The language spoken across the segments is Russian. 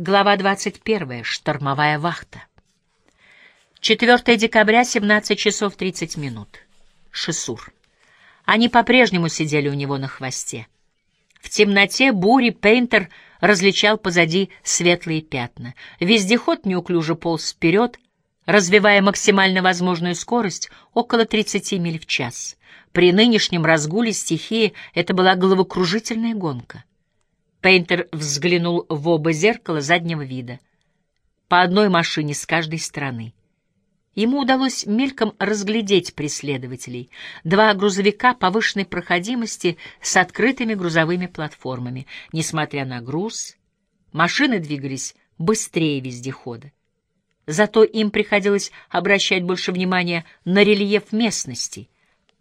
Глава 21. Штормовая вахта. 4 декабря, 17 часов 30 минут. Шесур. Они по-прежнему сидели у него на хвосте. В темноте бури Пейнтер различал позади светлые пятна. Вездеход неуклюже полз вперед, развивая максимально возможную скорость около 30 миль в час. При нынешнем разгуле стихии это была головокружительная гонка. Пейнтер взглянул в оба зеркала заднего вида. По одной машине с каждой стороны. Ему удалось мельком разглядеть преследователей. Два грузовика повышенной проходимости с открытыми грузовыми платформами. Несмотря на груз, машины двигались быстрее вездехода. Зато им приходилось обращать больше внимания на рельеф местности —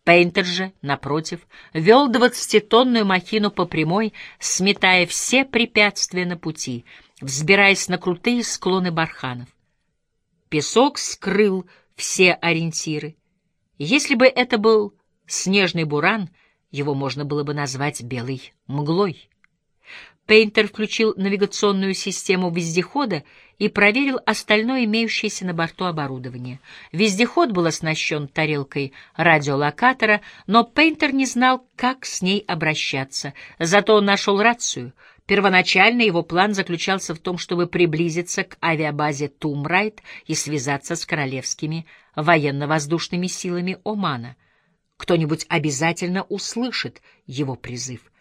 Пейнтер же, напротив, вел двадцатитонную махину по прямой, сметая все препятствия на пути, взбираясь на крутые склоны барханов. Песок скрыл все ориентиры. Если бы это был снежный буран, его можно было бы назвать белой мглой. Пейнтер включил навигационную систему вездехода и проверил остальное имеющееся на борту оборудование. Вездеход был оснащен тарелкой радиолокатора, но Пейнтер не знал, как с ней обращаться. Зато он нашел рацию. Первоначально его план заключался в том, чтобы приблизиться к авиабазе Тумрайт и связаться с королевскими военно-воздушными силами Омана. Кто-нибудь обязательно услышит его призыв —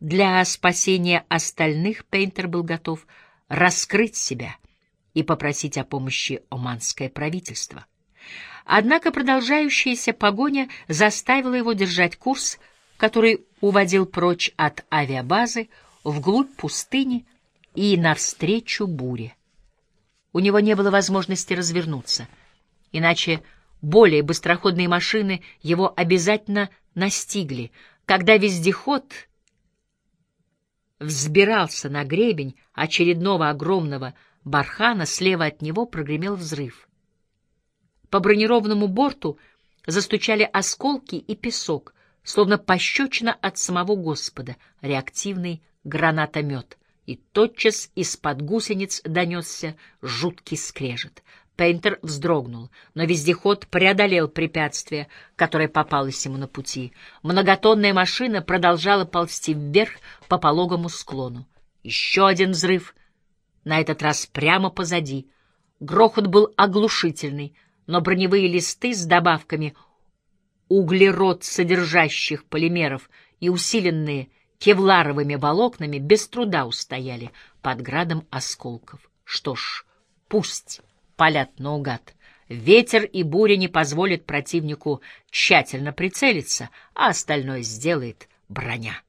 для спасения остальных Пейнтер был готов раскрыть себя и попросить о помощи оманское правительство. Однако продолжающаяся погоня заставила его держать курс, который уводил прочь от авиабазы вглубь пустыни и навстречу буре. У него не было возможности развернуться, иначе более быстроходные машины его обязательно настигли, когда вездеход взбирался на гребень очередного огромного бархана, слева от него прогремел взрыв. По бронированному борту застучали осколки и песок, словно пощечина от самого Господа, реактивный гранатомет, и тотчас из-под гусениц донесся жуткий скрежет. Пейнтер вздрогнул, но вездеход преодолел препятствие, которое попалось ему на пути. Многотонная машина продолжала ползти вверх по пологому склону. Еще один взрыв, на этот раз прямо позади. Грохот был оглушительный, но броневые листы с добавками углерод содержащих полимеров и усиленные кевларовыми волокнами без труда устояли под градом осколков. Что ж, пусть палят наугад. Ветер и буря не позволят противнику тщательно прицелиться, а остальное сделает броня.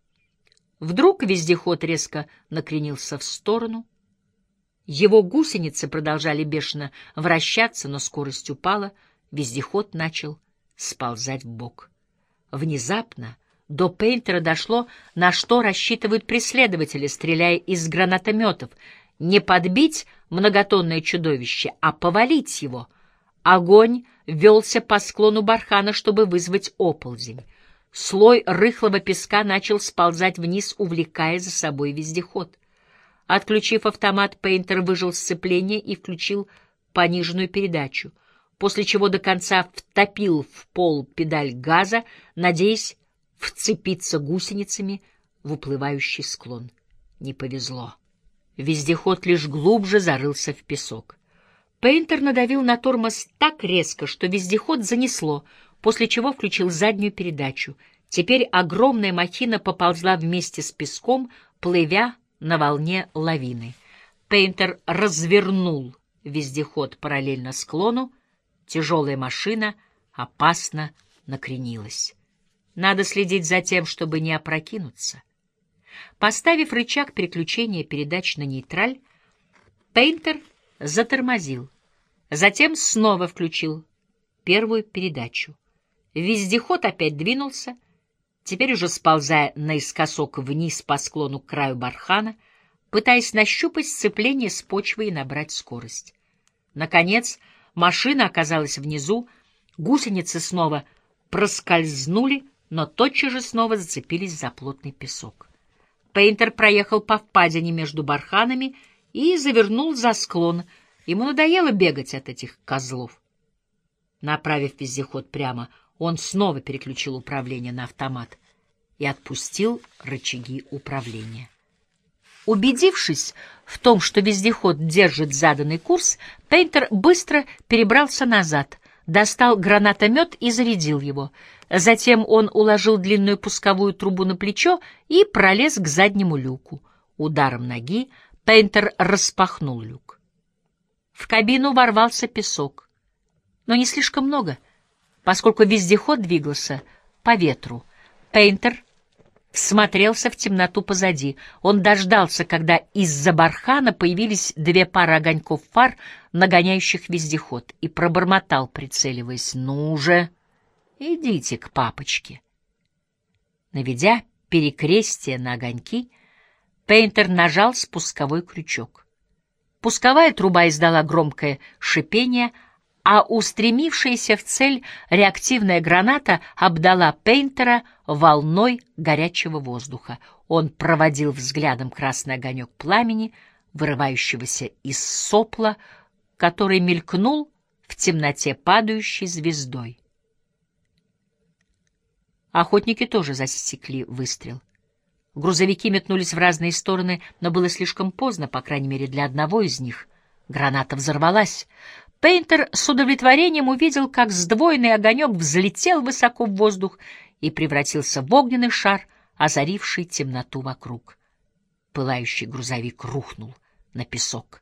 Вдруг вездеход резко накренился в сторону. Его гусеницы продолжали бешено вращаться, но скорость упала, вездеход начал сползать в бок. Внезапно до Пейнтера дошло, на что рассчитывают преследователи, стреляя из гранатометов — не подбить многотонное чудовище, а повалить его. Огонь велся по склону бархана, чтобы вызвать оползень. Слой рыхлого песка начал сползать вниз, увлекая за собой вездеход. Отключив автомат, Пейнтер выжил сцепление и включил пониженную передачу, после чего до конца втопил в пол педаль газа, надеясь вцепиться гусеницами в уплывающий склон. Не повезло. Вездеход лишь глубже зарылся в песок. Пейнтер надавил на тормоз так резко, что вездеход занесло, после чего включил заднюю передачу. Теперь огромная махина поползла вместе с песком, плывя на волне лавины. Пейнтер развернул вездеход параллельно склону, тяжелая машина опасно накренилась. Надо следить за тем, чтобы не опрокинуться. Поставив рычаг переключения передач на нейтраль, Пейнтер затормозил, затем снова включил первую передачу. Вездеход опять двинулся, теперь уже сползая наискосок вниз по склону к краю бархана, пытаясь нащупать сцепление с почвой и набрать скорость. Наконец, машина оказалась внизу, гусеницы снова проскользнули, но тотчас же снова зацепились за плотный песок. Пейнтер проехал по впадине между барханами и завернул за склон. Ему надоело бегать от этих козлов. Направив вездеход прямо, он снова переключил управление на автомат и отпустил рычаги управления. Убедившись в том, что вездеход держит заданный курс, Пейнтер быстро перебрался назад, достал гранатомет и зарядил его. Затем он уложил длинную пусковую трубу на плечо и пролез к заднему люку. Ударом ноги Пейнтер распахнул люк. В кабину ворвался песок, но не слишком много, поскольку вездеход двигался по ветру. Пейнтер всмотрелся в темноту позади. Он дождался, когда из-за бархана появились две пары огоньков фар, нагоняющих вездеход, и пробормотал, прицеливаясь, «Ну же, идите к папочке». Наведя перекрестие на огоньки, Пейнтер нажал спусковой крючок. Пусковая труба издала громкое шипение, а устремившаяся в цель реактивная граната обдала Пейнтера волной горячего воздуха. Он проводил взглядом красный огонек пламени, вырывающегося из сопла, который мелькнул в темноте падающей звездой. Охотники тоже засекли выстрел. Грузовики метнулись в разные стороны, но было слишком поздно, по крайней мере, для одного из них. Граната взорвалась. Пейнтер с удовлетворением увидел, как сдвоенный огонек взлетел высоко в воздух и превратился в огненный шар, озаривший темноту вокруг. Пылающий грузовик рухнул на песок.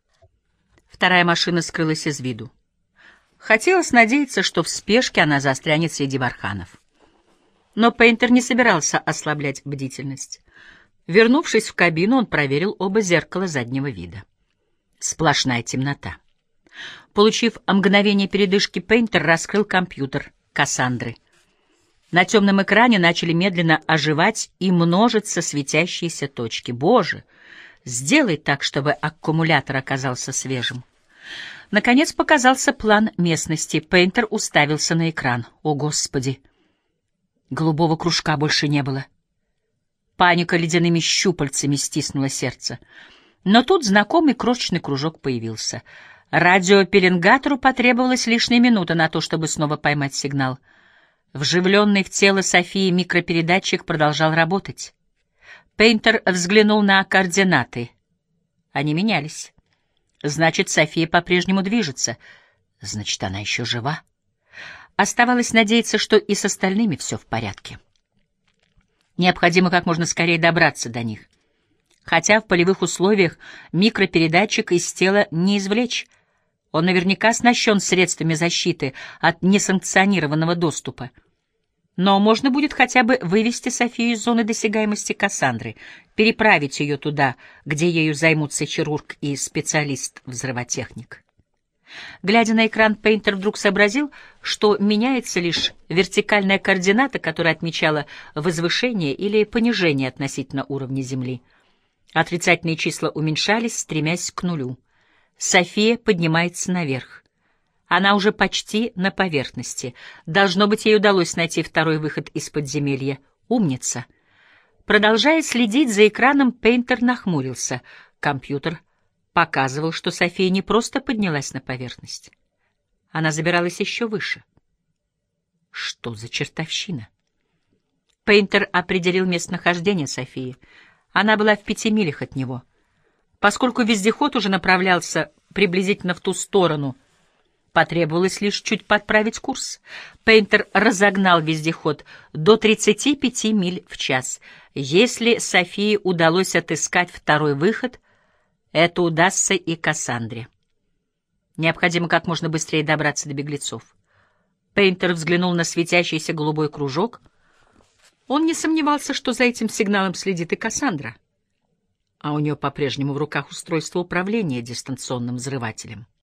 Вторая машина скрылась из виду. Хотелось надеяться, что в спешке она застрянет среди барханов. Но Пейнтер не собирался ослаблять бдительность. Вернувшись в кабину, он проверил оба зеркала заднего вида. Сплошная темнота. Получив мгновение передышки, Пейнтер раскрыл компьютер Кассандры. На темном экране начали медленно оживать и множиться светящиеся точки. Боже, сделай так, чтобы аккумулятор оказался свежим. Наконец показался план местности. Пейнтер уставился на экран. О, Господи! Голубого кружка больше не было. — Паника ледяными щупальцами стиснула сердце. Но тут знакомый крошечный кружок появился. Радиопеленгатору потребовалась лишняя минута на то, чтобы снова поймать сигнал. Вживленный в тело Софии микропередатчик продолжал работать. Пейнтер взглянул на координаты. Они менялись. Значит, София по-прежнему движется. Значит, она еще жива. Оставалось надеяться, что и с остальными все в порядке. Необходимо как можно скорее добраться до них. Хотя в полевых условиях микропередатчик из тела не извлечь. Он наверняка оснащен средствами защиты от несанкционированного доступа. Но можно будет хотя бы вывести Софию из зоны досягаемости Кассандры, переправить ее туда, где ею займутся хирург и специалист-взрывотехник. Глядя на экран, Пейнтер вдруг сообразил, что меняется лишь вертикальная координата, которая отмечала возвышение или понижение относительно уровня Земли. Отрицательные числа уменьшались, стремясь к нулю. София поднимается наверх. Она уже почти на поверхности. Должно быть, ей удалось найти второй выход из подземелья. Умница. Продолжая следить за экраном, Пейнтер нахмурился. Компьютер показывал, что София не просто поднялась на поверхность. Она забиралась еще выше. Что за чертовщина? Пейнтер определил местонахождение Софии. Она была в пяти милях от него. Поскольку вездеход уже направлялся приблизительно в ту сторону, потребовалось лишь чуть подправить курс. Пейнтер разогнал вездеход до 35 миль в час. Если Софии удалось отыскать второй выход — это удастся и Кассандре. Необходимо как можно быстрее добраться до беглецов. Пейнтер взглянул на светящийся голубой кружок. Он не сомневался, что за этим сигналом следит и Кассандра. А у нее по-прежнему в руках устройство управления дистанционным взрывателем.